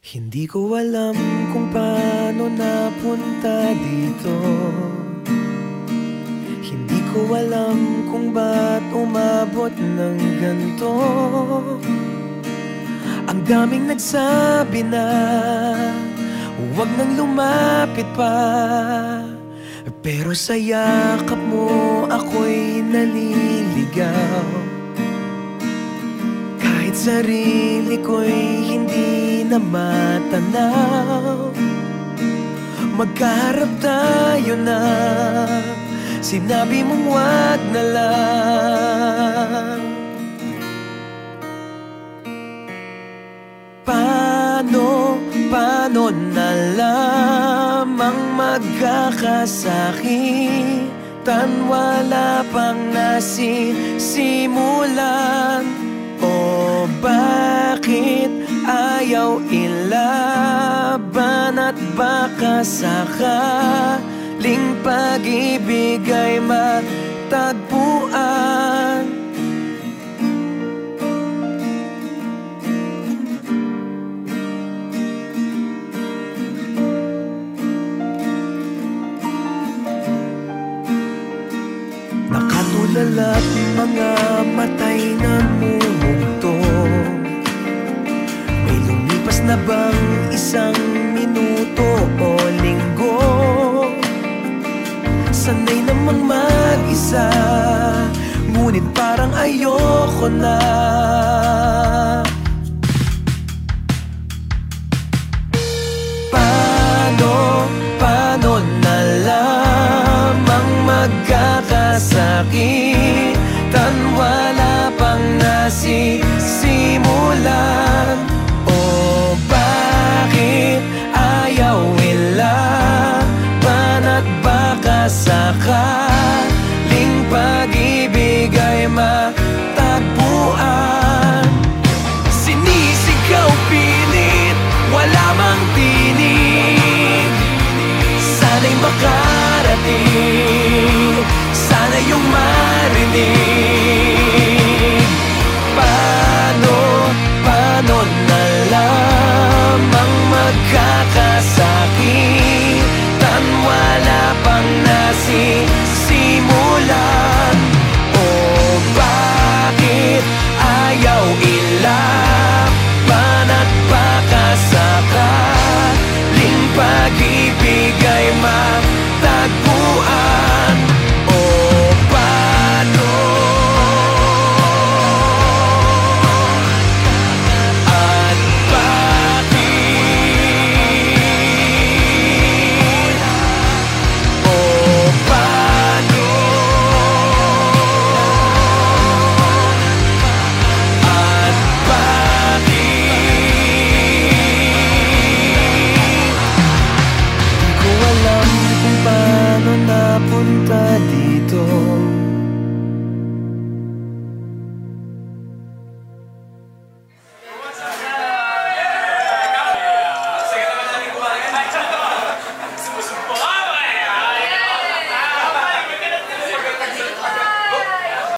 Hindi ko alam kung paano napunta dito. Hindi ko alam kung ba't umabot ng ganito. Ang daming nagsabi na Huwag nang lumapit pa. Pero sa yakap mo ako'y naliligaw. Kahit sarili ko'y hindi na matanaw. Magkaharap tayo na. Sinabi mong wag na lang. Paano, paano na lamang magkakasakitan Wala pang nasisimulan? O bakit ayaw ilaban At baka sakaling pag-ibig ay matagpuan. Nakatulala't mga matay na na bang isang minuto o linggo? Sanay namang mag-isa Ngunit parang ayoko na Paano, paano na lamang magkakasakit? You. punta